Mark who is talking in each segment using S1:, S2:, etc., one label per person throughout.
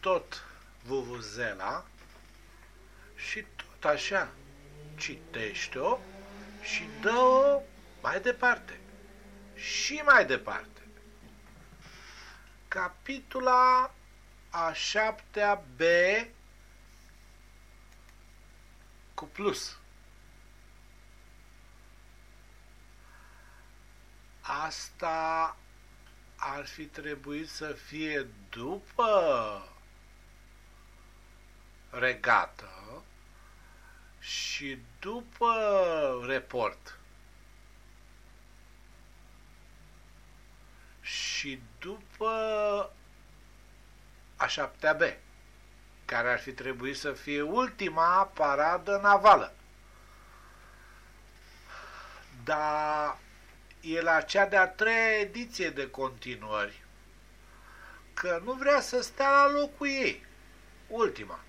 S1: tot vuvuzela și tot așa citește-o și dă-o mai departe și mai departe. Capitula a șaptea B cu plus. Asta ar fi trebuit să fie după regată și după report. Și după a șaptea B, care ar fi trebuit să fie ultima paradă navală. Dar e la cea de-a treia ediție de continuări, că nu vrea să stea la locul ei, ultima.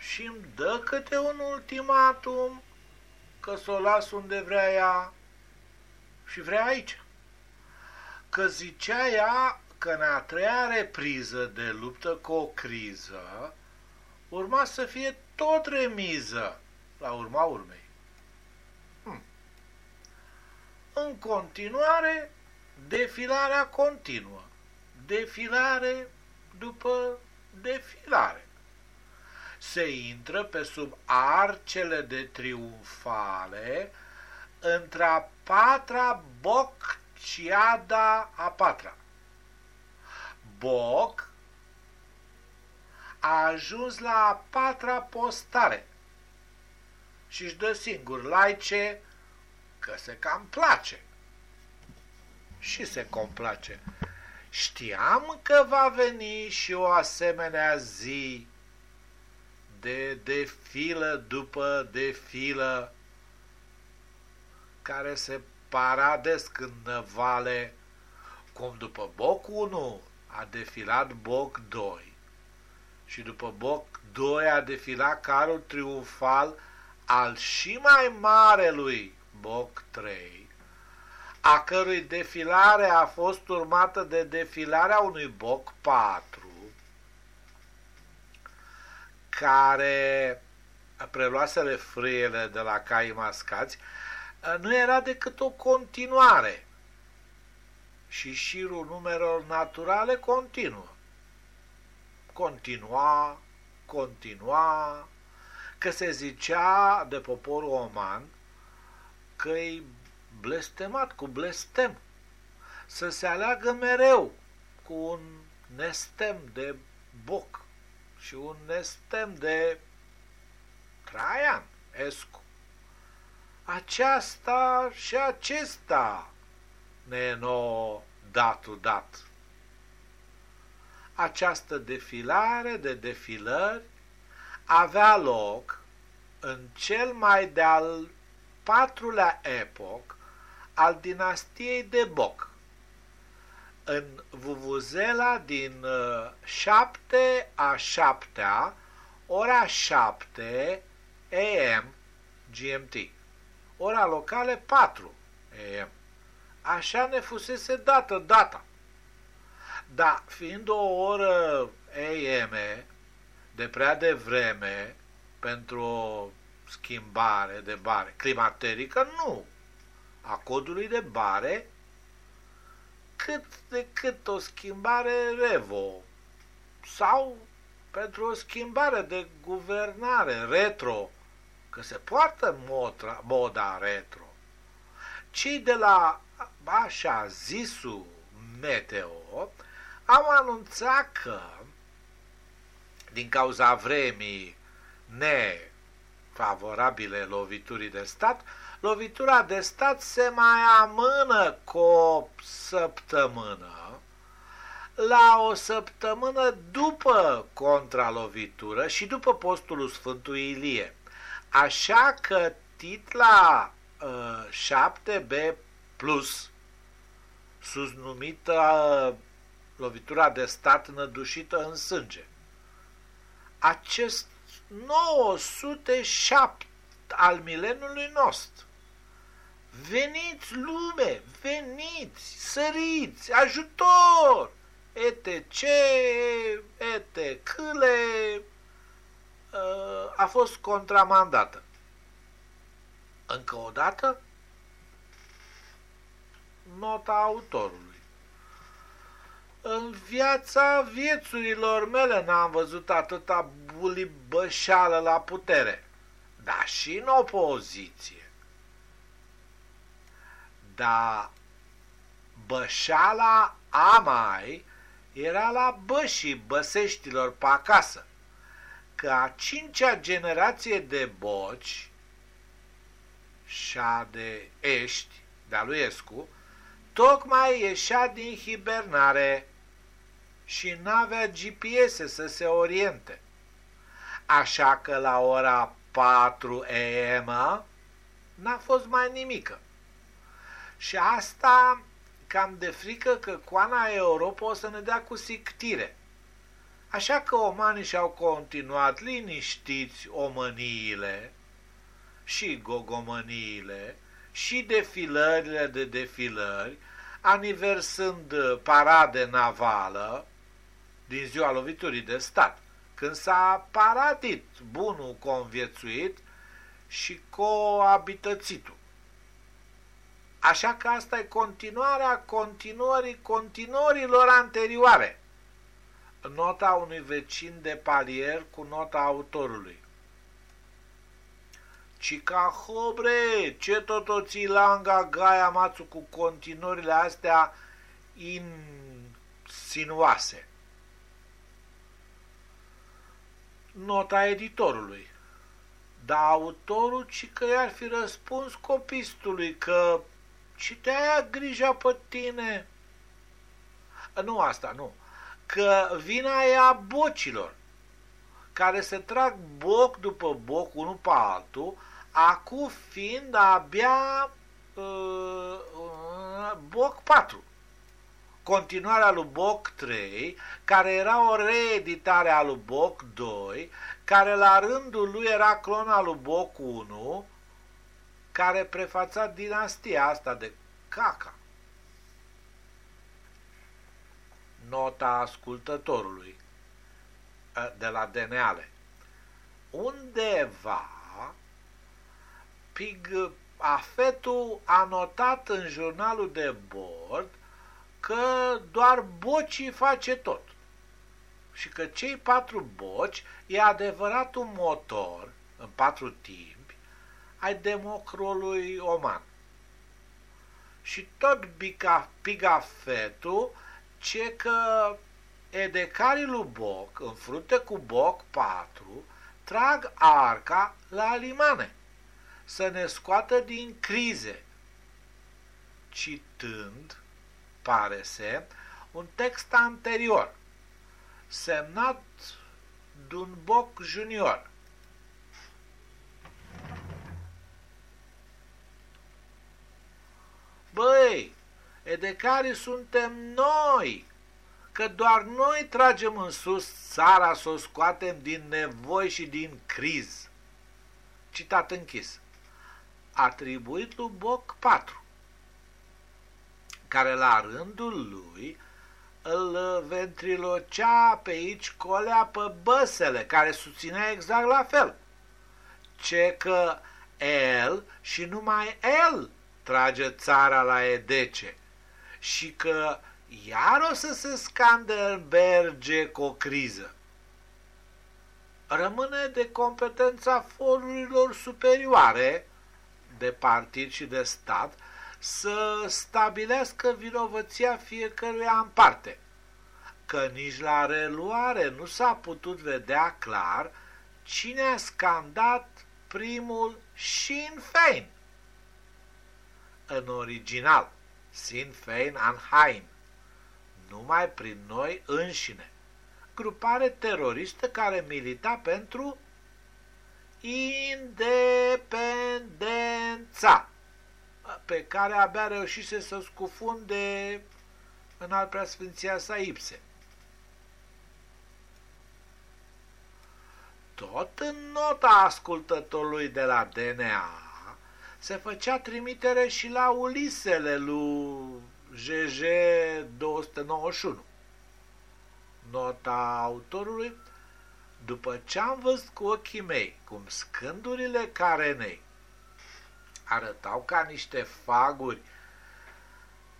S1: Și îmi dă câte un ultimatum că să o las unde vrea ea și vrea aici. Că zicea ea că în a treia repriză de luptă cu o criză urma să fie tot remiză la urma urmei. Hm. În continuare, defilarea continuă. Defilare după defilare. Se intră pe sub arcele de triumfale între patra bocciada a patra. Boc a ajuns la a patra postare și își dă singur laice că se cam place. Și se complace. Știam că va veni și o asemenea zi de defilă după defilă care se paradesc în năvale, cum după Boc 1 a defilat Boc 2 și după Boc 2 a defilat carul triumfal al și mai marelui Boc 3, a cărui defilare a fost urmată de defilarea unui Boc 4, care preluaseră frâiele de la cai mascați, nu era decât o continuare și șirul numerelor naturale continuă. Continua, continua, că se zicea de poporul oman că e blestemat cu blestem, să se aleagă mereu cu un nestem de boc și un nestem de Traian Escu. Aceasta și acesta ne nouă datul dat. Această defilare de defilări avea loc în cel mai de-al patrulea epoc al dinastiei de Boc, în Vuvuzela din 7 uh, a 7 ora 7 AM GMT, ora locale 4 AM. Așa ne fusese dată data. Da, fiind o oră AM de prea devreme pentru o schimbare de bare climaterică, nu. A codului de bare, cât de cât o schimbare revo sau pentru o schimbare de guvernare retro, că se poartă moda, moda retro. Cei de la așa zisul meteo, am anunțat că, din cauza vremii nefavorabile loviturii de stat, lovitura de stat se mai amână cu o săptămână la o săptămână după contralovitură și după postul Sfântului Ilie. Așa că titla uh, 7B plus sus numită lovitura de stat nădușită în sânge. Acest 907 al mileniului nostru. Veniți lume, veniți, săriți, ajutor! etc, etc, a fost contramandată. Încă o dată, nota autorului. În viața viețurilor mele n-am văzut atâta bulibășală la putere, dar și în opoziție. Dar bășala amai era la bășii băseștilor pe acasă, că a cincea generație de boci și a de ești, de-a lui Escu, tocmai ieșea din hibernare și n-avea GPS să se oriente. Așa că la ora 4 am n-a fost mai nimică. Și asta cam de frică că coana Europa o să ne dea cu sictire. Așa că omanii și-au continuat liniștiți omăniile și gogomăniile și defilările de defilări, aniversând parade navală din ziua loviturii de stat, când s-a paradit bunul conviețuit și coabitățitul. Așa că asta e continuarea continuării continuărilor anterioare. Nota unui vecin de palier cu nota autorului. Cica hobre, ce tot o ții langa gaia mațu cu continuările astea insinuase. Nota editorului. Dar autorul ci că i-ar fi răspuns copistului că și te aia grija pe tine. Nu asta, nu. Că vina e a bocilor, care se trag boc după boc, unul pe altul, acu fiind abia uh, uh, boc 4. Continuarea lui Boc 3, care era o reeditare a lui Boc 2, care la rândul lui era clona lui Boc 1, care prefața dinastia asta de caca. Nota ascultătorului de la Deneale. Undeva Pig Afetul a notat în jurnalul de bord că doar bocii face tot și că cei patru boci e adevărat un motor în patru timp ai democrolului oman. Și tot pigafetul ce că edecarii lui Boc, în frunte cu Boc 4, trag arca la limane, să ne scoată din crize. Citând, pare se, un text anterior, semnat d'un Boc junior, Băi, edecari suntem noi, că doar noi tragem în sus țara să o scoatem din nevoi și din criz. Citat închis. Atribuit lui Boc 4, care la rândul lui îl ventrilocea pe aici colea pe băsele, care susținea exact la fel. Ce că el și numai el trage țara la edece și că iar o să se scanderberge cu o criză. Rămâne de competența forurilor superioare de partid și de stat să stabilească vinovăția fiecăruia în parte, că nici la reluare nu s-a putut vedea clar cine a scandat primul Sinn Fein în original, Sinn Fein Anheim, numai prin noi înșine, grupare teroristă care milita pentru independența, pe care abia reușise să scufunde în al preasfinția sa Ipse. Tot în nota ascultătorului de la DNA, se făcea trimitere și la Ulisele lui GG 291, nota autorului, după ce am văzut cu ochii mei cum scândurile carenei arătau ca niște faguri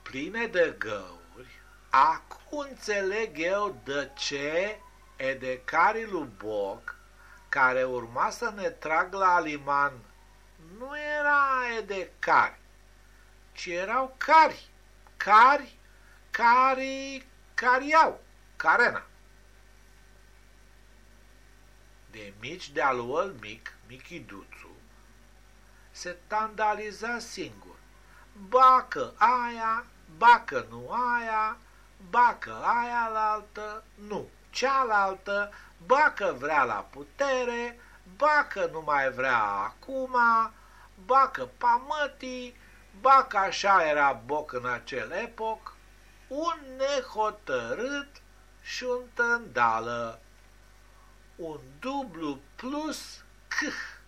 S1: pline de găuri, acum înțeleg eu de ce edecarii lui Boc, care urma să ne trag la liman, nu era edecari, ci erau cari, cari, cari, cariau, carena. De mici de aluăl mic, Michiduțu, se tandaliza singur. Bacă aia, bacă nu aia, bacă aia la altă, nu cealaltă, bacă vrea la putere, bacă nu mai vrea acum, bacă pamătii, bacă așa era boc în acel epoc, un nehotărât și un tândală, un dublu plus câh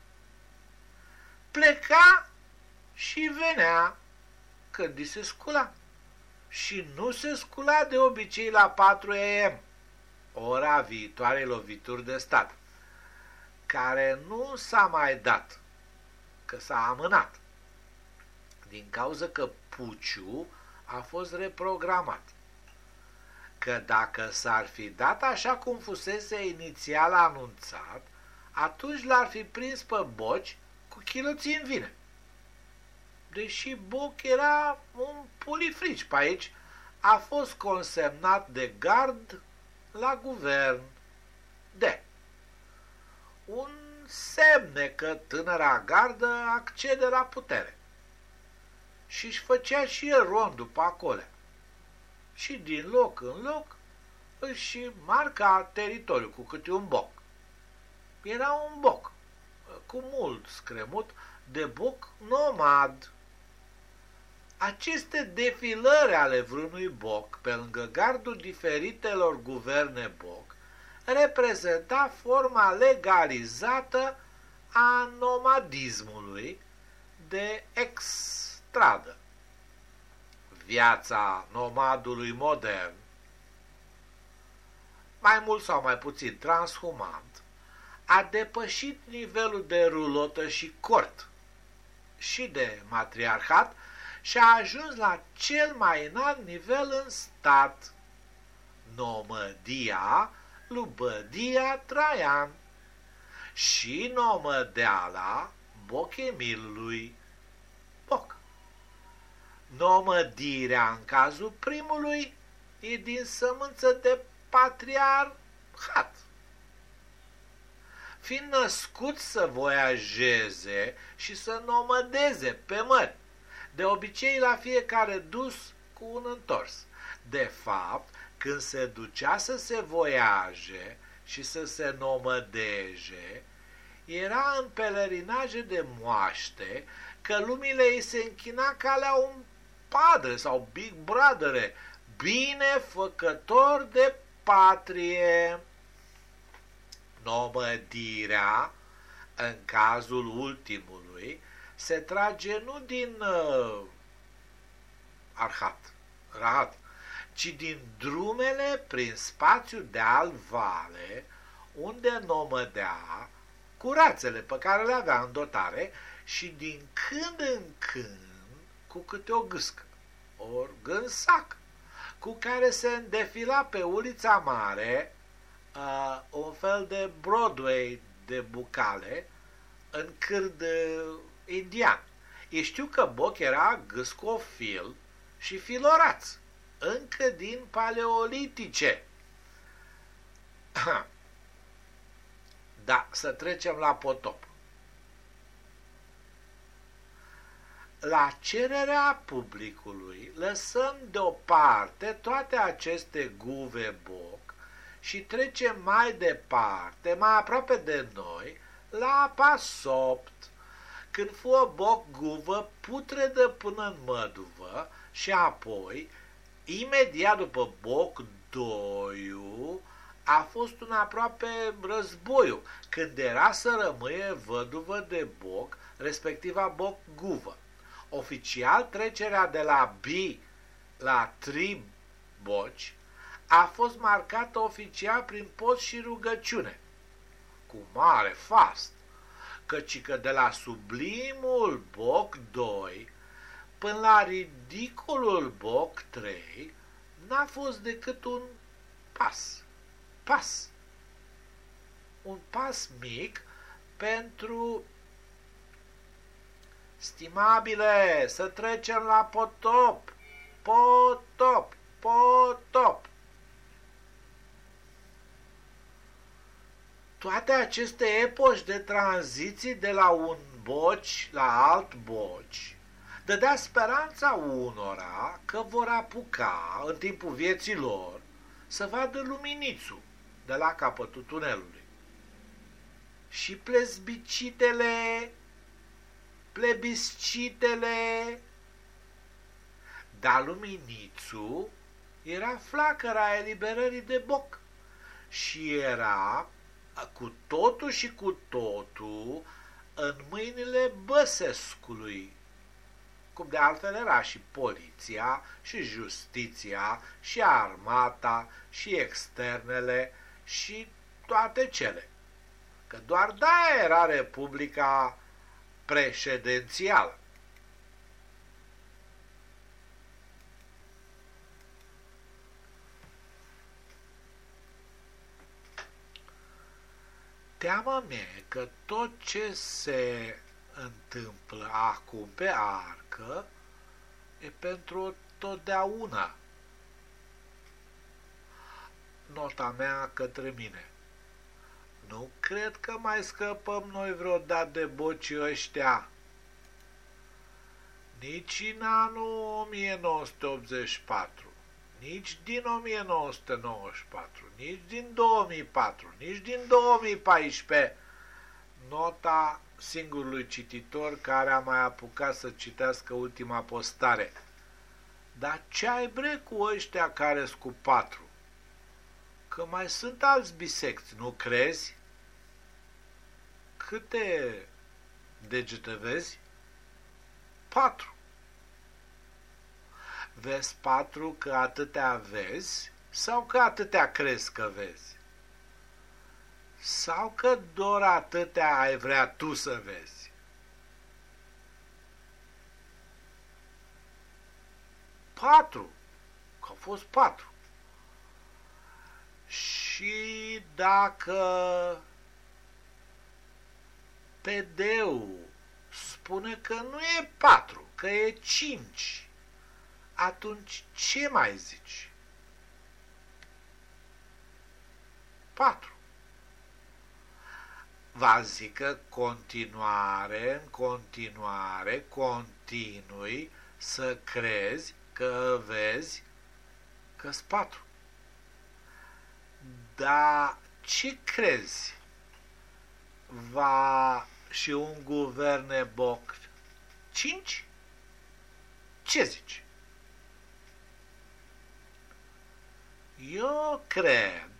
S1: pleca și venea când îi se scula. Și nu se scula de obicei la 4 am, ora viitoarei lovituri de stat, care nu s-a mai dat, că s-a amânat, din cauza că puciu a fost reprogramat. Că dacă s-ar fi dat așa cum fusese inițial anunțat, atunci l-ar fi prins pe boci cu chiloții în vine. Deși Boc era un pulifrici pe aici, a fost consemnat de gard la guvern. De un semne că tânăra gardă accede la putere. Și își făcea și el rondul pe acolo. Și din loc în loc își marca teritoriul cu câte un boc. Era un boc cu mult scremut de boc nomad. Aceste defilări ale vreunui boc pe lângă gardul diferitelor guverne boc reprezenta forma legalizată a nomadismului de extradă. Viața nomadului modern, mai mult sau mai puțin transhumant, a depășit nivelul de rulotă și cort și de matriarhat și a ajuns la cel mai înalt nivel în stat, nomădia lui Bădia Traian și nomădeala Bochemilului Boc. Nomădirea în cazul primului e din sămânță de patriarhat fiind născut să voiajeze și să nomădeze pe mări, de obicei la fiecare dus cu un întors. De fapt, când se ducea să se voiaje și să se nomădeje, era în pelerinaje de moaște că lumile îi se închina ca la un padre sau big brother, binefăcător de patrie. Nomădirea, în cazul ultimului, se trage nu din uh, arhat, rahat, ci din drumele prin spațiu de al-vale, unde nomădea cu rațele pe care le avea în dotare și din când în când cu câte o gâscă, ori gânsac, cu care se îndefila pe ulița mare uh, un fel de Broadway de bucale în cârd uh, indian. E știu că Boc era gâscofil și filoraț, încă din paleolitice. Da, să trecem la potop. La cererea publicului lăsăm deoparte toate aceste guve boc și trecem mai departe, mai aproape de noi, la apa sopt, când fu o boc guvă putredă până în măduvă și apoi, imediat după boc doiu, a fost un aproape războiu, când era să rămâie văduvă de boc, respectiva boc guvă. Oficial, trecerea de la bi la tri boci a fost marcată oficial prin post și rugăciune, cu mare fast, căci că de la sublimul Boc 2 până la ridicolul Boc 3 n-a fost decât un pas. Pas. Un pas mic pentru Stimabile, să trecem la potop. Potop, potop. Toate aceste epoși de tranziții de la un boci la alt boci dădea speranța unora că vor apuca în timpul vieții lor să vadă luminițul de la capătul tunelului. Și plezbicitele, plebiscitele, dar luminițul era flacăra eliberării de boc și era cu totul și cu totul în mâinile Băsescului, cum de altfel era și poliția, și justiția, și armata, și externele, și toate cele. Că doar da era Republica președințială. Teama mea că tot ce se întâmplă acum pe arcă e pentru totdeauna. Nota mea către mine. Nu cred că mai scăpăm noi vreodată de bocii ăștia. Nici în anul 1984, nici din 1994, nici din 2004, nici din 2014, nota singurului cititor care a mai apucat să citească ultima postare. Dar ce ai bre cu ăștia care cu patru? Că mai sunt alți bisecți, nu crezi? Câte degete vezi? Patru. Vezi patru că atâtea vezi sau că atâtea crezi că vezi? Sau că doar atâtea ai vrea tu să vezi? Patru. Că au fost patru. Și dacă PD-ul spune că nu e patru, că e cinci, atunci ce mai zici? Patru. Va zică continuare, în continuare, continui să crezi că vezi că patru. Dar ce crezi? Va și un guverne boc 5? Ce zici? Eu cred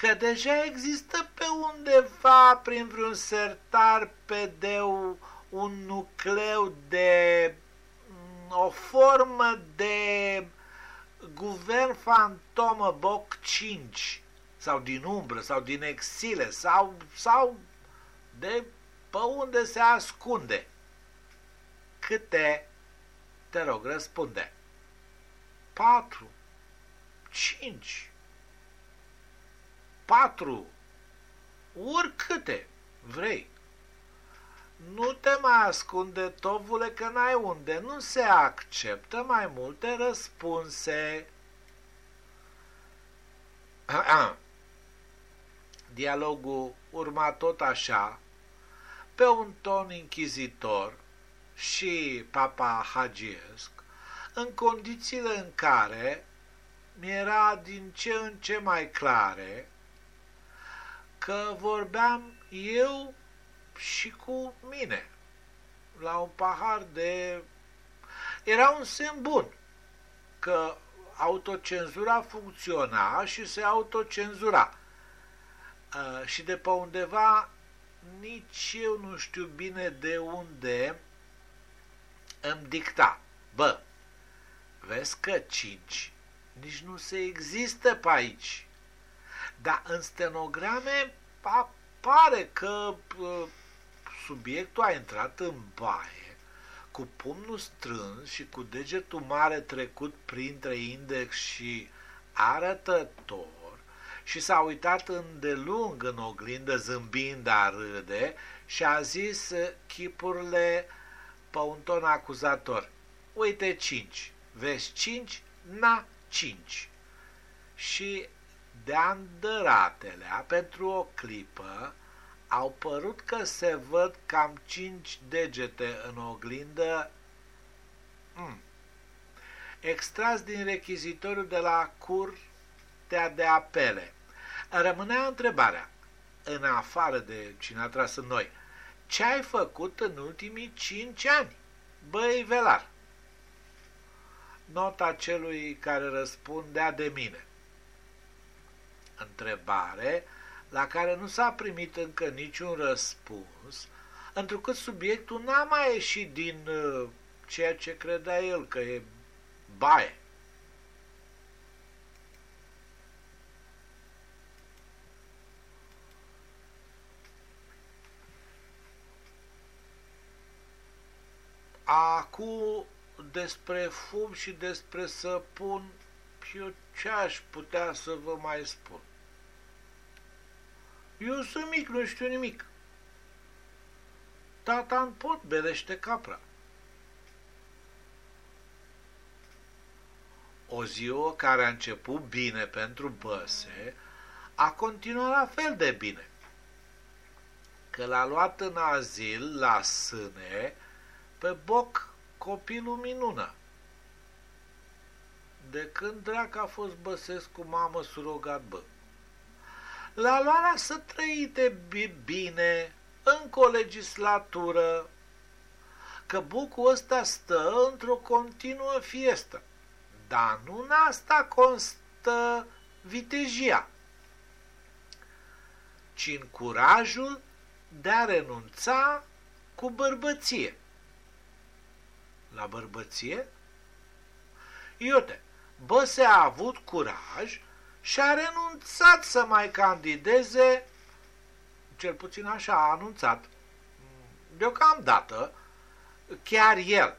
S1: că deja există pe undeva prin vreun sertar de un nucleu de o formă de guvern fantomă Boc 5 sau din umbră sau din exile sau, sau de pe unde se ascunde. Câte? Te rog, răspunde. Patru. Cinci. Patru. Oricâte vrei. Nu te mai ascunde, tovule, că n-ai unde. Nu se acceptă mai multe răspunse. Dialogul urma tot așa, pe un ton închizitor și papa hagiesc, în condițiile în care mi-era din ce în ce mai clare că vorbeam eu și cu mine la un pahar de... Era un semn bun că autocenzura funcționa și se autocenzura. Uh, și de pe undeva nici eu nu știu bine de unde îmi dicta. Bă, vezi că 5 nici nu se există pe aici. Dar în stenograme apare că subiectul a intrat în baie cu pumnul strâns și cu degetul mare trecut printre index și arătător și s-a uitat îndelung în oglindă zâmbind a râde și a zis chipurile pe un ton acuzator. Uite cinci, vezi cinci? Na, cinci. Și de-a pentru o clipă au părut că se văd cam cinci degete în oglindă mm. extras din rechizitoriu de la curtea de apele. Rămânea întrebarea, în afară de cine a tras în noi, ce ai făcut în ultimii cinci ani, băi velar? Nota celui care răspundea de mine. Întrebare la care nu s-a primit încă niciun răspuns, întrucât subiectul n-a mai ieșit din uh, ceea ce credea el că e baie. Acum despre fum și despre săpun, eu ce aș putea să vă mai spun? Eu sunt mic, nu știu nimic. Tata în pot belește capra. O ziua care a început bine pentru băse, a continuat la fel de bine. Că l-a luat în azil, la sâne, pe boc copilul minună. De când drac a fost Băsescu mamă surogat bă? L-a luat să trăite bine încă o legislatură, că bucul ăsta stă într-o continuă fiestă. Dar nu în asta constă vitejia, ci în curajul de a renunța cu bărbăție. La bărbăție? Iute, bă se a avut curaj și a renunțat să mai candideze, cel puțin așa a anunțat, deocamdată, chiar el,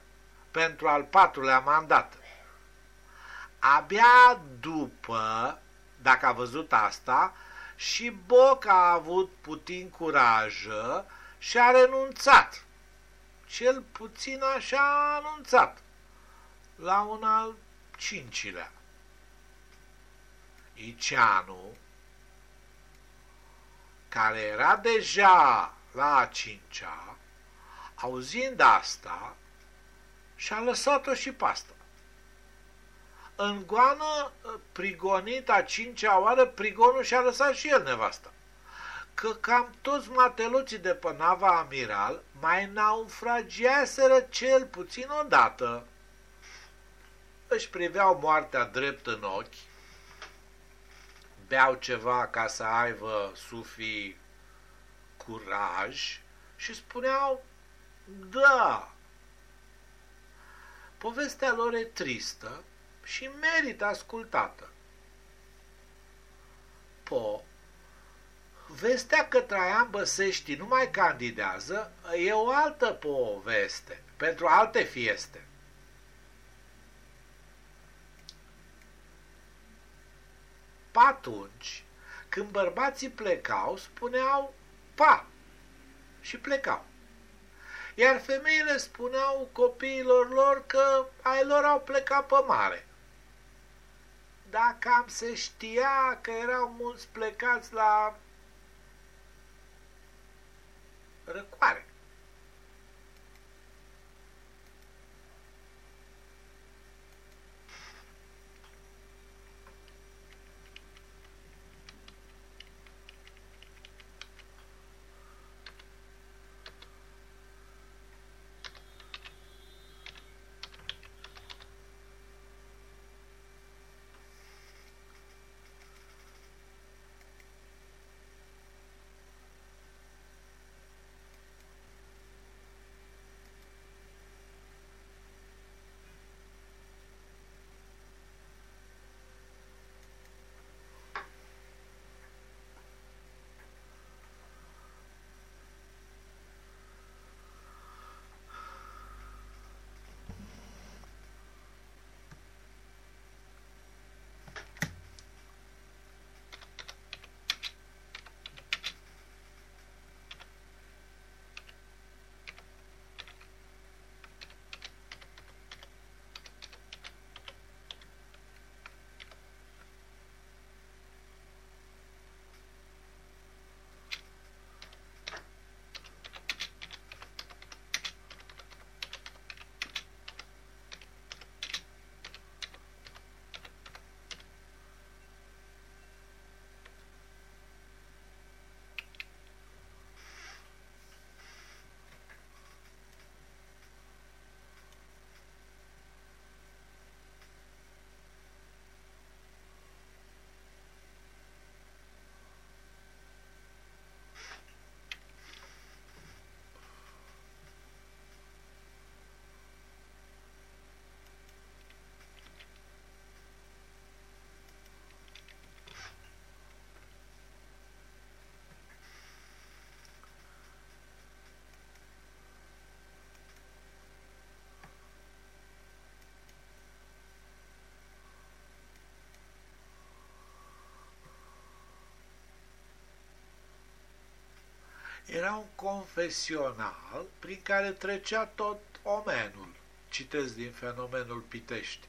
S1: pentru al patrulea mandat. Abia după, dacă a văzut asta, și Boc a avut puțin curaj și a renunțat. Cel puțin așa a anunțat, la un al cincilea. Iceanu, care era deja la a cincea, auzind asta, și-a lăsat-o și pasta. În goană, prigonit a cincea oară, prigonul și-a lăsat și el nevasta. Că cam toți mateloții de pe nava amiral mai naufragiaseră cel puțin odată. Își priveau moartea drept în ochi, beau ceva ca să aibă sufii curaj și spuneau, da, povestea lor e tristă și merită ascultată. Po, vestea că Traian Băsești nu mai candidează e o altă poveste, pentru alte fieste. Atunci, când bărbații plecau, spuneau pa și plecau. Iar femeile spuneau copiilor lor că ai lor au plecat pe mare. Dacă am se știa că erau mulți plecați la răcoare. Un confesional prin care trecea tot omenul, citesc din fenomenul Pitești.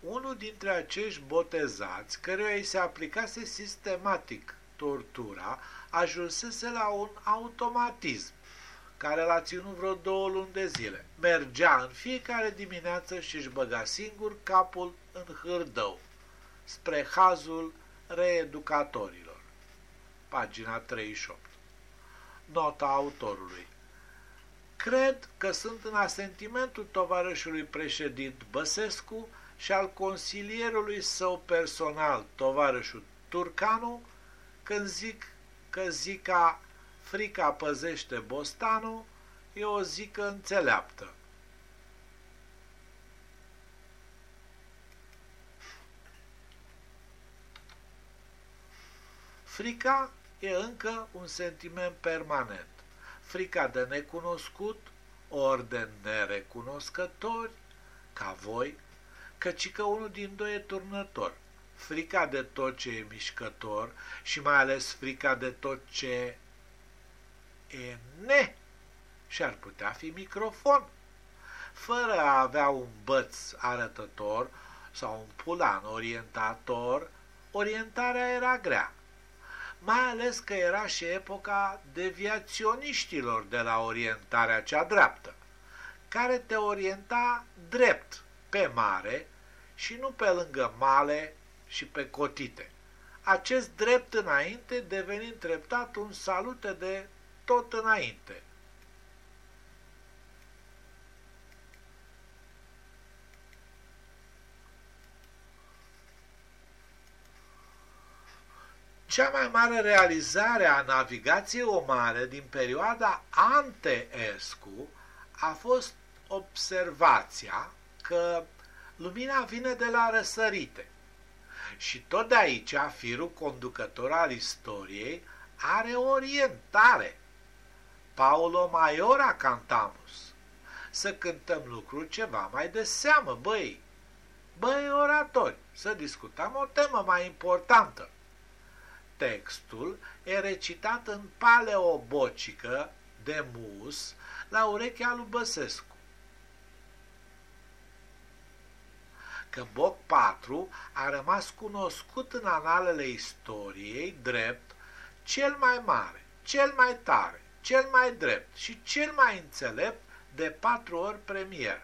S1: Unul dintre acești botezați, căruia îi se aplicase sistematic tortura, ajunsese la un automatism care l-a ținut vreo două luni de zile. Mergea în fiecare dimineață și își băga singur capul în hârdău, spre hazul reeducatorilor. Pagina 38. Nota autorului. Cred că sunt în asentimentul tovarășului președint Băsescu și al consilierului său personal, tovarășul Turcanu, când zic că zica frica păzește bostanul, e o zică înțeleaptă. Frica e încă un sentiment permanent. Frica de necunoscut, ori de nerecunoscători, ca voi, căci că unul din doi e turnător. Frica de tot ce e mișcător și mai ales frica de tot ce e ne și ar putea fi microfon. Fără a avea un băț arătător sau un pulan orientator, orientarea era grea mai ales că era și epoca deviaționiștilor de la orientarea cea dreaptă, care te orienta drept pe mare și nu pe lângă male și pe cotite. Acest drept înainte devenind treptat un salute de tot înainte. Cea mai mare realizare a navigației omare din perioada ante-Escu a fost observația că lumina vine de la răsărite. Și tot de aici firul conducător al istoriei are orientare. Paulo Maiora cantamus. Să cântăm lucruri ceva mai de seamă, băi. Băi oratori, să discutăm o temă mai importantă textul e recitat în paleobocică de mus la urechea lui Băsescu. Că Boc 4 a rămas cunoscut în analele istoriei drept cel mai mare, cel mai tare, cel mai drept și cel mai înțelept de patru ori premier.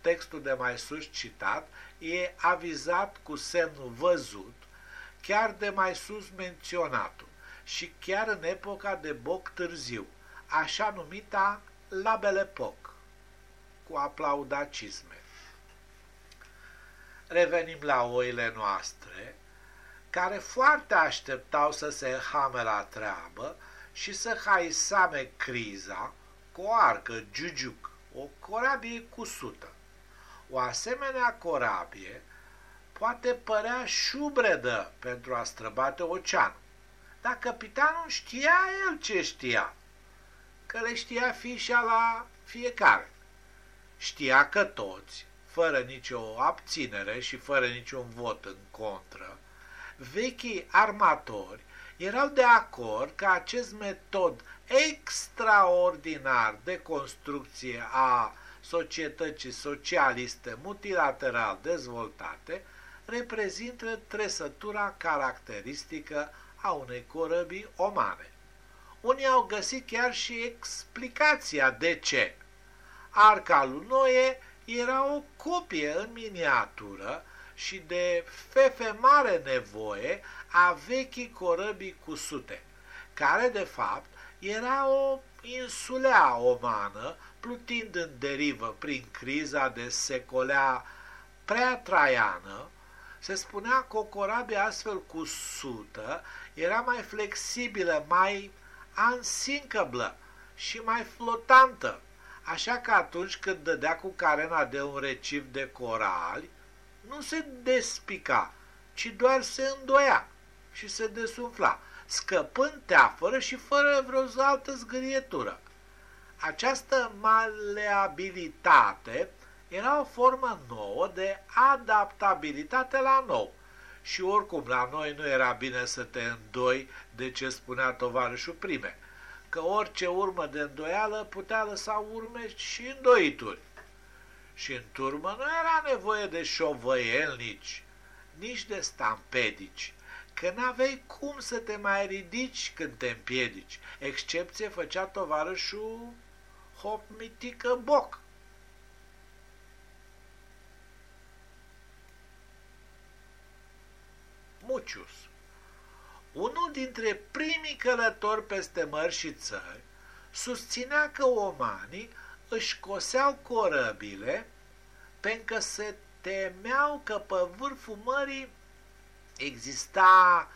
S1: Textul de mai sus citat e avizat cu semnul văzut chiar de mai sus menționatul și chiar în epoca de boc târziu, așa numita la Belle Époque, cu aplaudacisme. Revenim la oile noastre, care foarte așteptau să se hame la treabă și să haisame criza cu o arcă giugiuc, o corabie cusută. O asemenea corabie poate părea șubredă pentru a străbate oceanul. Dar capitanul știa el ce știa, că le știa fișa la fiecare. Știa că toți, fără nicio abținere și fără niciun vot în contră, vechii armatori erau de acord că acest metod extraordinar de construcție a societății socialiste multilateral dezvoltate reprezintă tresătura caracteristică a unei corăbii omane. Unii au găsit chiar și explicația de ce. Arca lui Noe era o copie în miniatură și de fefe mare nevoie a vechii corăbii cusute, care de fapt era o insulea omană plutind în derivă prin criza de secolea prea traiană, se spunea că o corabie astfel cu sută era mai flexibilă, mai ansincablă și mai flotantă, așa că atunci când dădea cu carena de un recif de corali, nu se despica, ci doar se îndoia și se desumfla, scăpând teafără și fără vreo altă zgârietură. Această maleabilitate era o formă nouă de adaptabilitate la nou. Și oricum la noi nu era bine să te îndoi de ce spunea tovarășul prime, că orice urmă de îndoială putea lăsa urme și îndoituri. Și în turmă nu era nevoie de șovăielnici, nici de stampedici, că n-aveai cum să te mai ridici când te împiedici. Excepție făcea tovarășul Hop Mitică Boc. Mucius unul dintre primii călători peste mări și țări, susținea că omanii își coseau corăbile pentru că se temeau că pe vârful mării exista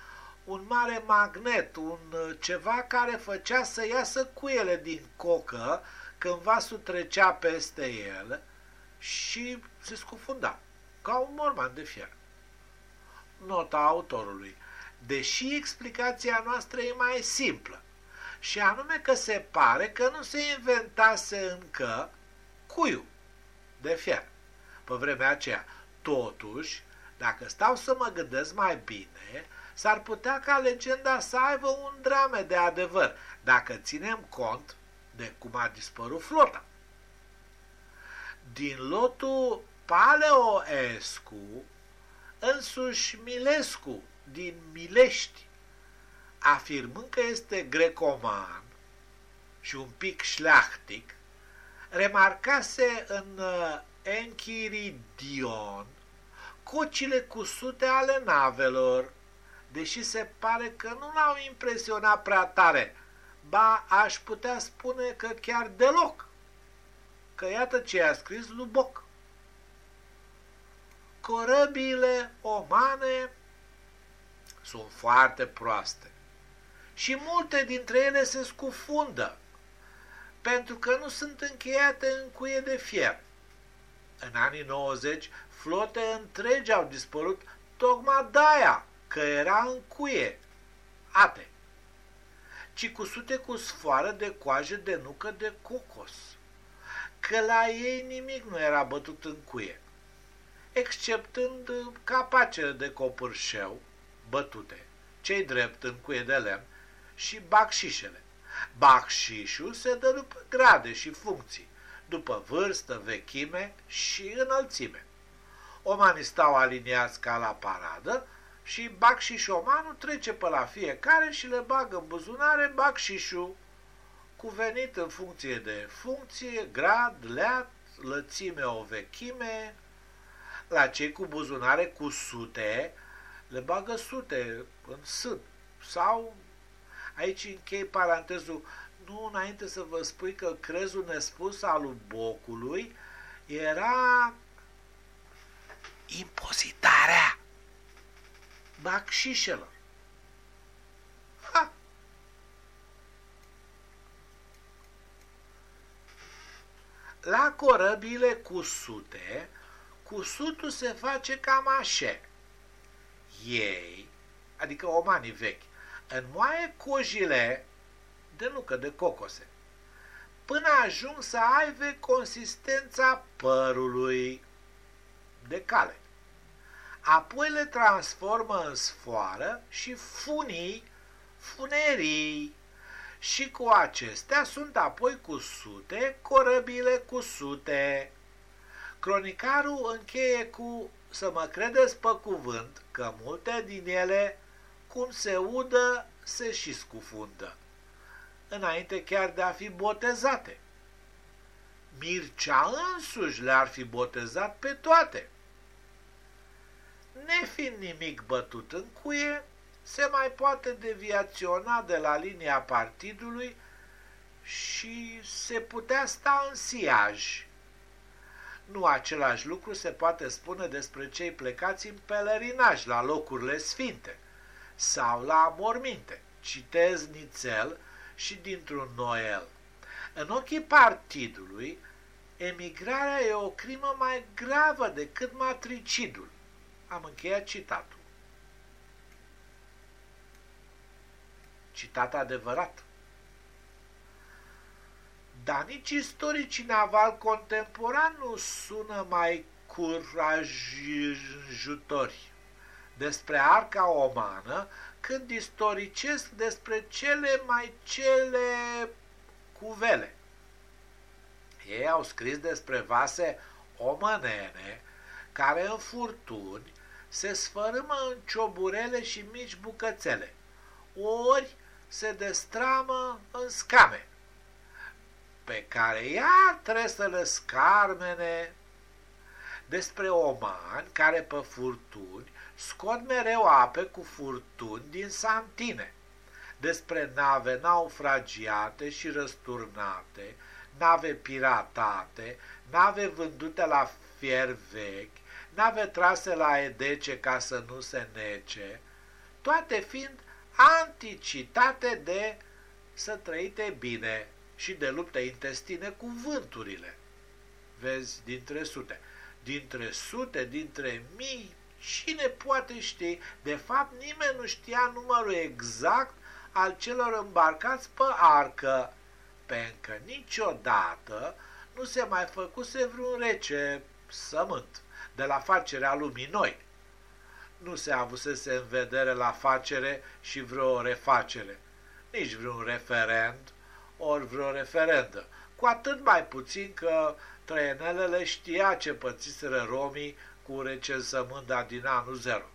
S1: un mare magnet, un ceva care făcea să iasă cuiele din cocă când vasul trecea peste el și se scufunda, ca un morman de fier. Nota autorului deși explicația noastră e mai simplă, și anume că se pare că nu se inventase încă cuiu de fier pe vremea aceea. Totuși, dacă stau să mă gândesc mai bine, s-ar putea ca legenda să aibă un drame de adevăr, dacă ținem cont de cum a dispărut flota. Din lotul Paleoescu, însuși Milescu din Milești, afirmând că este grecoman și un pic șlachtic, remarcase în uh, Enchiridion cocile cu sute ale navelor, deși se pare că nu l-au impresionat prea tare, ba aș putea spune că chiar deloc, că iată ce a scris Luboc. Corăbile omane sunt foarte proaste. Și multe dintre ele se scufundă, pentru că nu sunt încheiate în cuie de fier. În anii 90, flote întregi au dispărut tocmai de-aia, că era în cuie, ate, ci cusute cu sfoară de coajă de nucă de cocos, că la ei nimic nu era bătut în cuie, exceptând capacele de copârșeu, bătute, cei drept în cuie de lemn și bacșișele. Bacșișul se dă după grade și funcții, după vârstă, vechime și înălțime. Omanii stau aliniați ca la paradă și bacșișomanul trece pe la fiecare și le bagă în buzunare bacșișul, cuvenit în funcție de funcție, grad, leat, lățime o vechime, la cei cu buzunare cu sute, le bagă sute în sân. Sau, aici închei parantezul, nu înainte să vă spui că crezul nespus al lui Bocului era impozitarea bacșișelor. Ha! La corăbile cu sute, cu sutul se face cam așa ei, adică omanii vechi, înmoaie cojile de nucă de cocose, până ajung să aibă consistența părului de cale. Apoi le transformă în sfoară și funii, funerii, și cu acestea sunt apoi cu sute corăbile cu sute. Cronicarul încheie cu să mă credeți pe cuvânt că multe din ele, cum se udă, se și scufundă, înainte chiar de a fi botezate. Mircea însuși le-ar fi botezat pe toate. Nefiind nimic bătut în cuie, se mai poate deviaționa de la linia partidului și se putea sta în siaj nu același lucru se poate spune despre cei plecați în pelerinaj la locurile sfinte sau la morminte. Citez nițel și dintr-un Noel. În ochii partidului, emigrarea e o crimă mai gravă decât matricidul. Am încheiat citatul. Citat adevărat dar nici istoricii naval contemporan nu sună mai curajutori despre arca omană când istoricesc despre cele mai cele cuvele. Ei au scris despre vase omănene care în furtuni se sfărâmă în cioburele și mici bucățele, ori se destramă în scame, pe care ea trebuie să le scarmene. Despre omani care pe furtuni scot mereu ape cu furtuni din santine, despre nave naufragiate și răsturnate, nave piratate, nave vândute la fier vechi, nave trase la edece ca să nu se nece, toate fiind anticitate de să trăite bine și de lupte intestine cu vânturile. Vezi, dintre sute. Dintre sute, dintre mii, cine poate ști? De fapt, nimeni nu știa numărul exact al celor îmbarcați pe arcă, pentru că niciodată nu se mai făcuse vreun rece sământ de la facerea lumii noi. Nu se avusese în vedere la facere și vreo refacere, nici vreun referend, ori vreo referendă, cu atât mai puțin că trăienelele știa ce pățiseră romii cu recensământa din anul zero.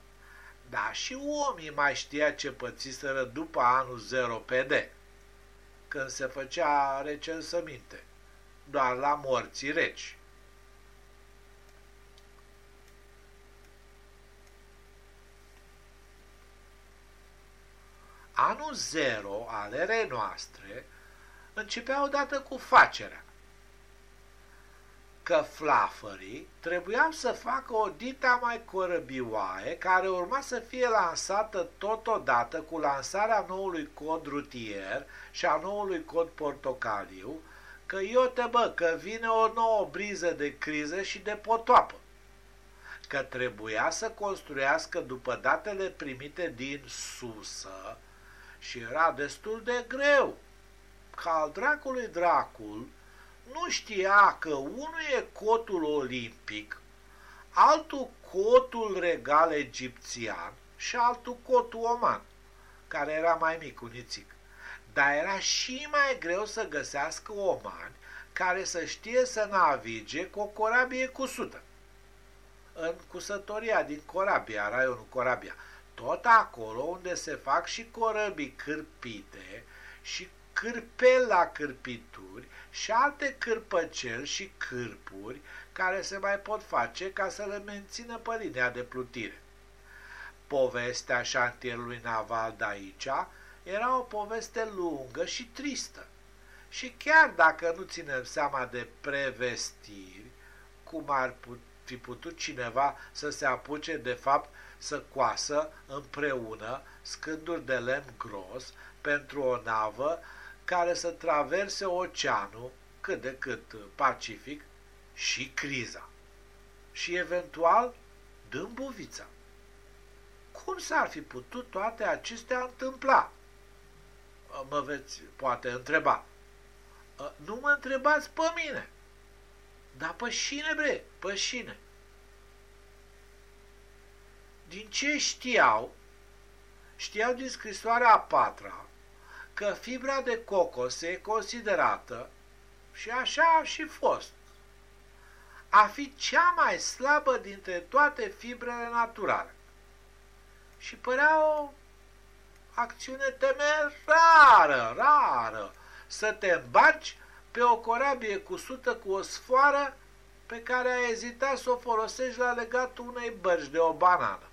S1: Dar și omii mai știa ce pățiseră după anul zero PD, când se făcea recensăminte, doar la morții reci. Anul zero al erei noastre începea odată cu facerea, că flafării trebuiau să facă o dita mai corăbioaie care urma să fie lansată totodată cu lansarea noului cod rutier și a noului cod portocaliu, că eu te bă, că vine o nouă briză de criză și de potoapă. Că trebuia să construiască după datele primite din susă și era destul de greu, ca al dracului dracul nu știa că unul e cotul olimpic, altul cotul regal egipțian și altul cotul oman, care era mai mic, unițic. Dar era și mai greu să găsească omani care să știe să navige cu o corabie cusută. În cusătoria din Corabia, raionul Corabia, tot acolo unde se fac și corăbii cârpite și cârpeli la cârpituri și alte cârpăceli și cârpuri care se mai pot face ca să le mențină pe linia de plutire. Povestea șantierului naval de aici era o poveste lungă și tristă. Și chiar dacă nu ținem seama de prevestiri, cum ar fi putut cineva să se apuce de fapt să coasă împreună scânduri de lemn gros pentru o navă care să traverse oceanul cât de cât pacific și criza. Și eventual dâmbuvița. Cum s-ar fi putut toate acestea întâmpla? Mă veți poate întreba. Nu mă întrebați pe mine. Dar pe șine, bre, pe șine. Din ce știau? Știau din scrisoarea a patra că fibra de cocos e considerată, și așa a și fost, a fi cea mai slabă dintre toate fibrele naturale. Și părea o acțiune temerară, rară, să te îmbarci pe o corabie cusută cu o sfoară pe care ai ezitat să o folosești la legatul unei bărci de o banană.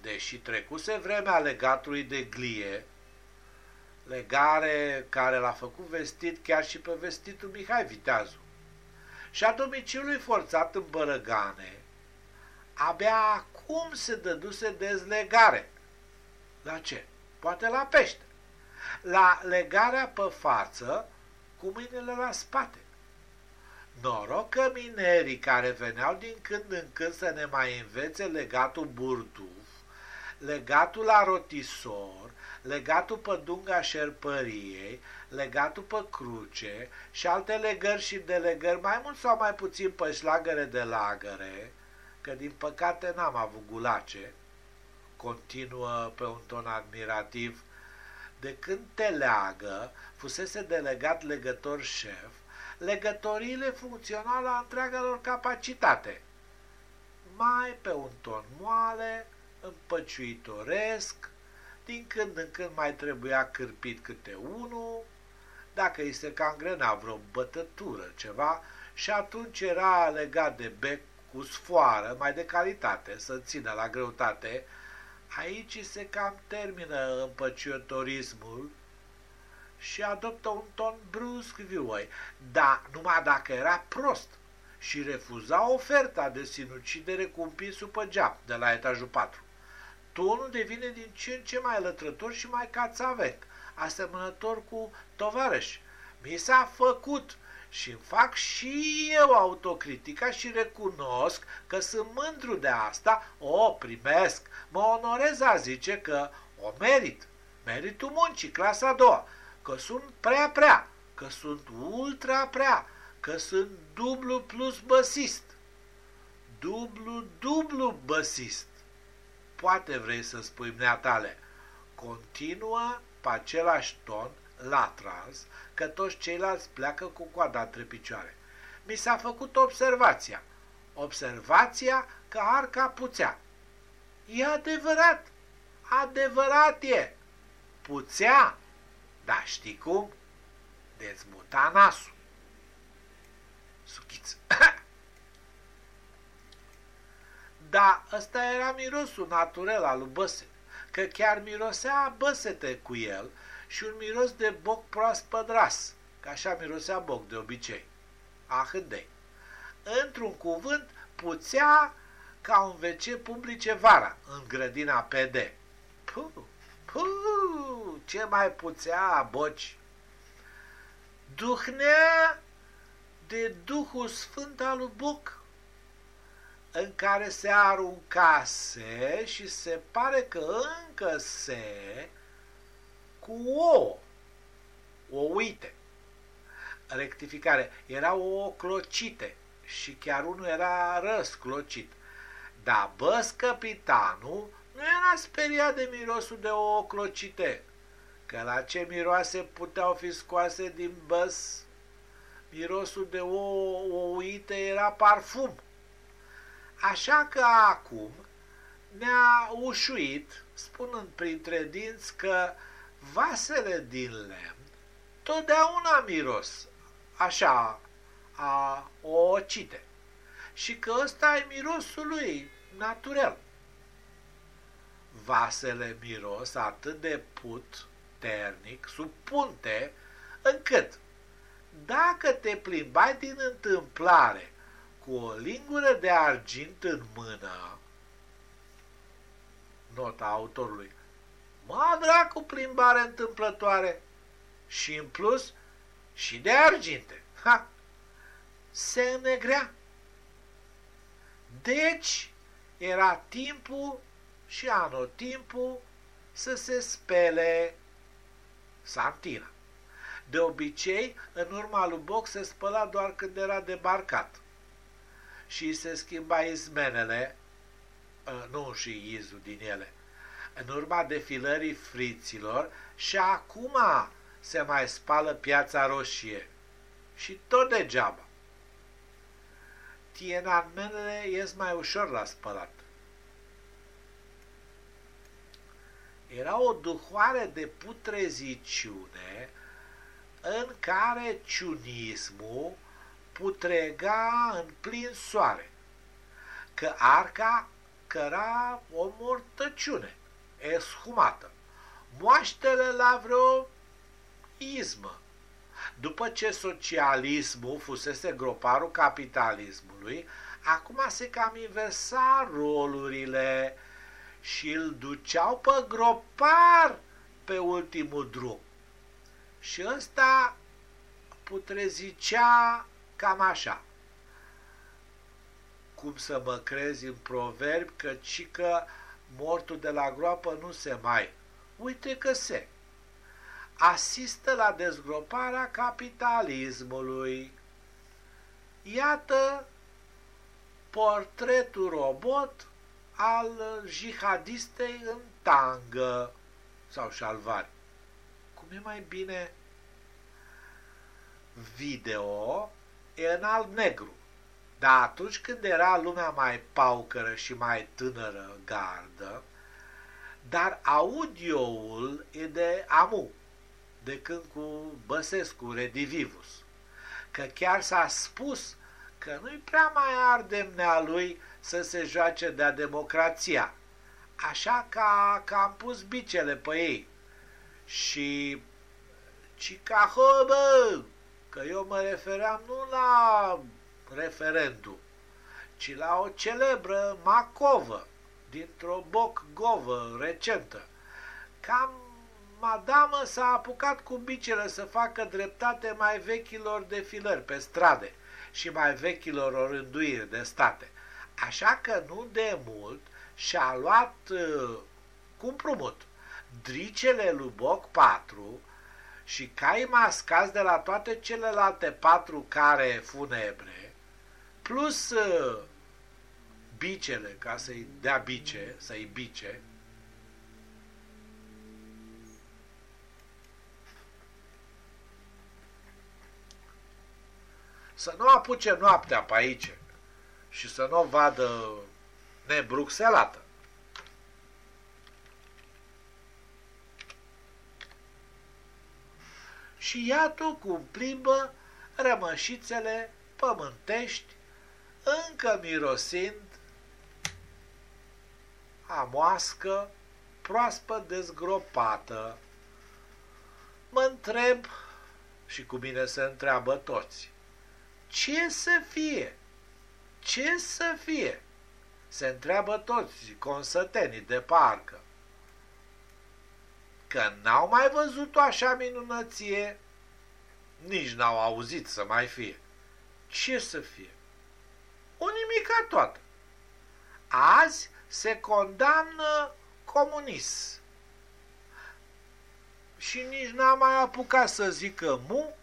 S1: Deși trecuse vremea legatului de glie, legare care l-a făcut vestit chiar și pe vestitul Mihai Viteazu, și a domiciliului forțat în Bărăgane, abia acum se dăduse dezlegare. La ce? Poate la pește. La legarea pe față cu mâinile la spate. Noroc că minerii care veneau din când în când să ne mai învețe legatul burduf, legatul la rotisor, legatul pe dunga șerpăriei, legatul pe cruce și alte legări și delegări mai mult sau mai puțin pe șlagăre de lagăre, că din păcate n-am avut gulace, continuă pe un ton admirativ, de când te leagă, fusese delegat legător șef, legătorile funcționau la întreaga lor capacitate. Mai pe un ton moale, împăciuitoresc, din când în când mai trebuia cârpit câte unul, dacă îi se cangrena vreo bătătură, ceva, și atunci era legat de bec cu sfoară, mai de calitate, să țină la greutate. Aici se cam termină împăciuitorismul și adoptă un ton brusc vioi, dar numai dacă era prost și refuza oferta de sinucidere cu un pin supă geam de la etajul 4. Tonul devine din ce în ce mai lătrător și mai cațavec, asemănător cu tovarăși. Mi s-a făcut și îmi fac și eu autocritica și recunosc că sunt mândru de asta, o primesc, mă onorez a zice că o merit, meritul muncii, clasa a doua, că sunt prea prea, că sunt ultra prea, că sunt dublu plus băsist. Dublu, dublu băsist. Poate vrei să spui tale. Continuă pe același ton, latrans, că toți ceilalți pleacă cu coada între picioare. Mi s-a făcut observația. Observația că arca puțea. E adevărat. Adevărat e. Puțea da, știi cum? Dezmuta nasul. Suchiță. da, ăsta era mirosul naturel al lui Băset, că chiar mirosea băsete cu el și un miros de boc proaspăt ras, că așa mirosea boc de obicei. Ahândei. Într-un cuvânt, puțea ca un WC publice vara în grădina PD. Puh, puh, ce mai puțea boci. Duhnea de Duhul Sfânt al lui Buc, în care se aruncase și se pare că încă se cu o, o uite. Rectificare, era o clocite și chiar unul era răsclocit. Dar băs capitanul nu era speriat de mirosul de o clocite, că la ce miroase puteau fi scoase din băs, mirosul de o, o uite era parfum. Așa că acum ne-a ușuit, spunând printre dinți că vasele din lemn totdeauna miros, așa, a o ocite. Și că ăsta e mirosul lui, natural vasele miros atât de put ternic sub punte, încât dacă te plimbai din întâmplare cu o lingură de argint în mână, nota autorului, mă dracu plimbare întâmplătoare și în plus și de arginte. Ha! Se înnegrea. Deci era timpul și anotimpul să se spele santina. De obicei, în urma lui Boc se spăla doar când era debarcat și se schimba izmenele, ă, nu și izul din ele, în urma defilării friților și acum se mai spală piața roșie și tot degeaba. Tienanmenele ies mai ușor la spălat. Era o duhoare de putreziciune în care ciunismul putrega în plin soare, că arca căra o mortăciune eschumată, moaștele la vreo izmă. După ce socialismul fusese groparul capitalismului, acum se cam inversa rolurile și îl duceau pe gropar pe ultimul drum. Și ăsta putrezicea cam așa. Cum să mă crezi în proverb că ci că mortul de la groapă nu se mai. Uite că se. Asistă la dezgroparea capitalismului. Iată portretul robot al jihadistei în tangă sau șalvari. Cum e mai bine video e în alb-negru. Dar atunci când era lumea mai paucără și mai tânără gardă, dar audioul e de amu, de când cu Băsescu, Redivivus. Că chiar s-a spus că nu-i prea mai arde lui să se joace de-a democrația. Așa ca, că am pus bicele pe ei. Și ci ca bă, că eu mă refeream nu la referendum, ci la o celebră macovă dintr-o boc govă recentă. Cam madamă s-a apucat cu bicele să facă dreptate mai vechilor defilări pe strade și mai vechilor orânduiri de state. Așa că nu de mult și-a luat uh, cu împrumut dricele lui Boc 4 și cai mascați de la toate celelalte patru care funebre, plus uh, bicele, ca să-i dea bice, să-i bice, să nu apuce noaptea pe aici și să nu o vadă nebruxelată. Și iată cum plimbă rămășițele pământești, încă mirosind a moască, proaspăt dezgropată. Mă întreb, și cu mine se întreabă toți, ce să fie? Ce să fie? Se întreabă toți consătenii de parcă. Că n-au mai văzut o așa minunăție, nici n-au auzit să mai fie. Ce să fie? O nimica toată. Azi se condamnă comunism. Și nici n-a mai apucat să zică mu,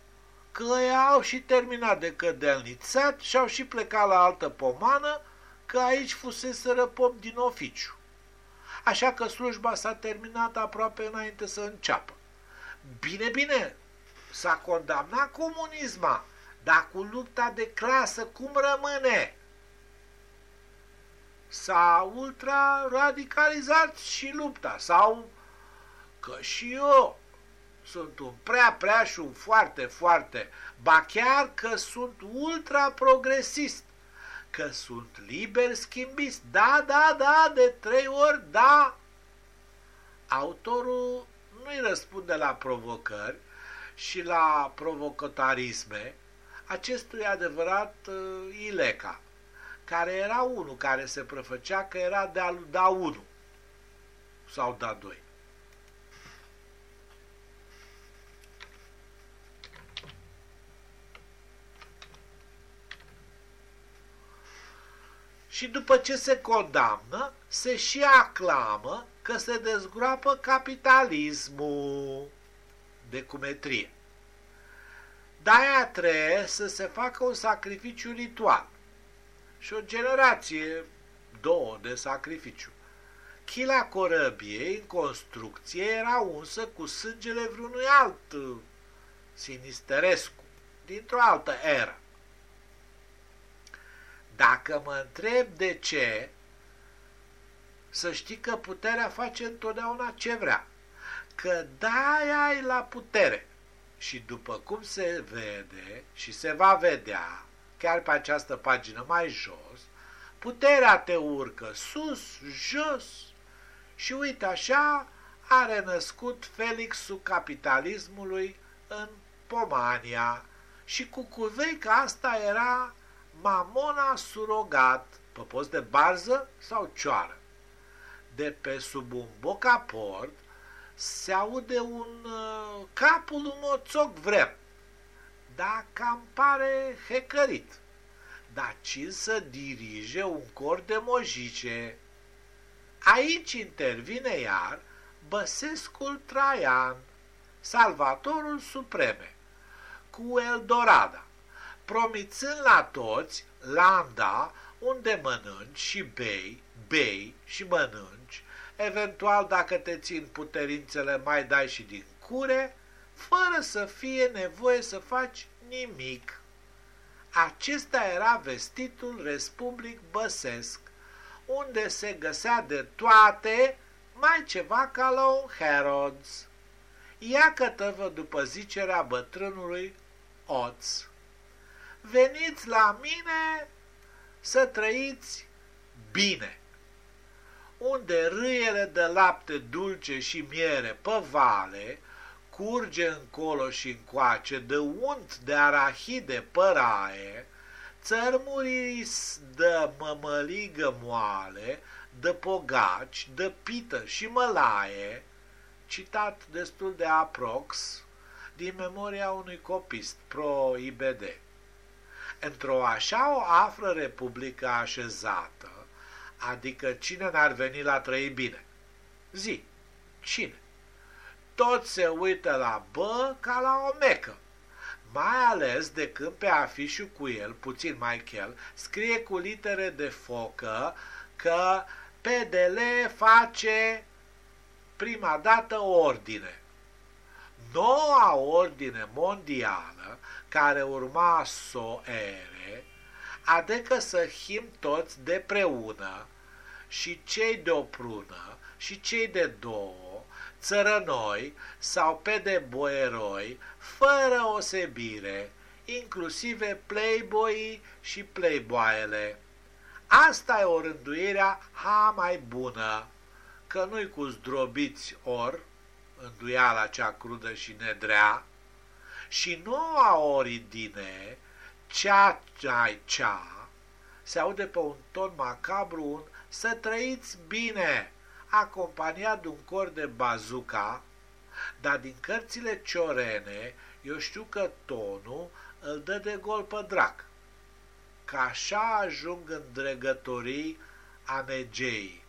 S1: că ei au și terminat de cădelnițat și au și plecat la altă pomană, că aici fusese răpom din oficiu. Așa că slujba s-a terminat aproape înainte să înceapă. Bine, bine, s-a condamnat comunisma, dar cu lupta de clasă cum rămâne? s-a ultra-radicalizat și lupta, sau că și eu sunt un prea, prea și un foarte, foarte, ba chiar că sunt ultra-progresist, că sunt liber schimbist, da, da, da, de trei ori, da. Autorul nu-i răspunde la provocări și la provocătarisme acestui adevărat uh, Ileca care era unul care se prefăcea că era de a da 1 sau da 2. Și după ce se condamnă, se și aclamă că se dezgroapă capitalismul de cumetrie. De-aia trebuie să se facă un sacrificiu ritual și o generație, două de sacrificiu. Chila corăbiei în construcție era unsă cu sângele vreunui alt uh, sinisterescu, dintr-o altă eră. Dacă mă întreb de ce, să știi că puterea face întotdeauna ce vrea. Că da ai la putere. Și după cum se vede și se va vedea, chiar pe această pagină mai jos, puterea te urcă sus, jos și uite așa a renăscut Felixul capitalismului în Pomania și cu cuvei că asta era mamona surogat, pe post de barză sau cioară. De pe sub un bocaport se aude un uh, capul un moțoc vrem da, cam pare hecărit. Dar ci să dirige un cor de mojice. Aici intervine iar Băsescul Traian, salvatorul supreme, cu Eldorada, promițând la toți, Landa, unde mănânci și bei, bei și mănânci, eventual dacă te țin puterințele mai dai și din cure, fără să fie nevoie să faci nimic. Acesta era vestitul Republic Băsesc, unde se găsea de toate mai ceva ca la un Herods. Ia cătăvă după zicerea bătrânului Oț. Veniți la mine să trăiți bine. Unde râiele de lapte dulce și miere pe vale curge încolo și încoace de unt de arahide păraie, țărmurii de mămăligă moale, de pogaci, de pită și mălaie, citat destul de aprox din memoria unui copist pro-IBD. Într-o așa o află republică așezată, adică cine n-ar veni la trăi bine? Zi, cine? Toți se uită la bă ca la o mecă. Mai ales de când pe afișul cu el, puțin mai chel, scrie cu litere de focă că PDL face prima dată ordine. Noua ordine mondială, care urma să o ere, adică să him toți de preună, și cei de o prună, și cei de două, țărănoi sau pe de boeroi, fără osebire, inclusive playboyii și playboyele. Asta e o rânduirea ha mai bună, că nu-i cu zdrobiți or, înduiala cea crudă și nedrea, și noua oridine, cea ce cea, se aude pe un ton macabru un să trăiți bine, acompaniat de un cor de bazuca, dar din cărțile ciorene eu știu că tonul îl dă de gol pe drac. Că așa ajung în dregătorii amegei.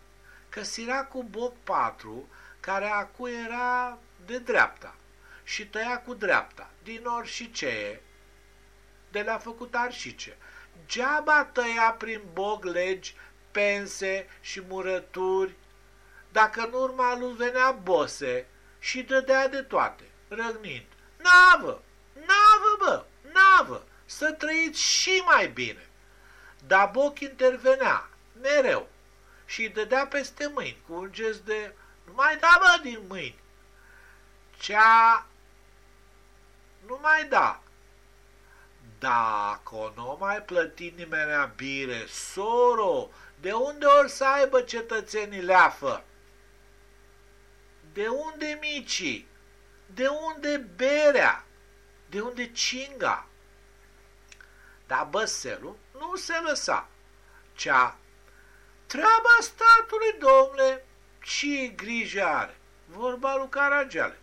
S1: Că cu Bob 4, care acu era de dreapta și tăia cu dreapta, din or și ce de le-a făcut arșice. Geaba tăia prin bog legi, pense și murături, dacă în urma lui venea Bose și dădea de toate, răgnind. Navă, navă, bă, navă, să trăiți și mai bine. Dar Boc intervenea, mereu, și îi dădea peste mâini, cu un gest de, nu mai da, bă, din mâini. Cea, nu mai da. Dacă nu mai plăti nimeni bire, soro, de unde ori să aibă cetățenii leafă? De unde micii? De unde berea? De unde cinga? Dar băselul nu se lăsa. Cea treaba statului, domnule, ce grijă are? Vorba lui Caragiale.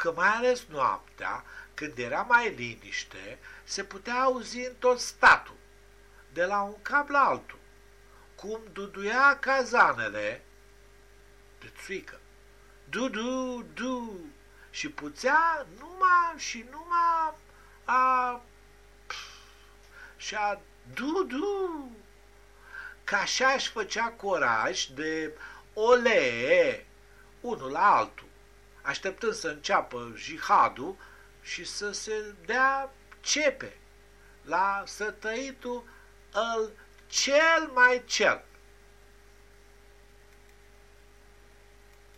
S1: Că mai ales noaptea, când era mai liniște, se putea auzi în tot statul, de la un cap la altul, cum duduia cazanele de țuică. Du, du, du, și puțea numai și numai a și a du, du, că așa își făcea coraj de ole unul la altul, așteptând să înceapă jihadul și să se dea cepe la sătăitul îl cel mai cel.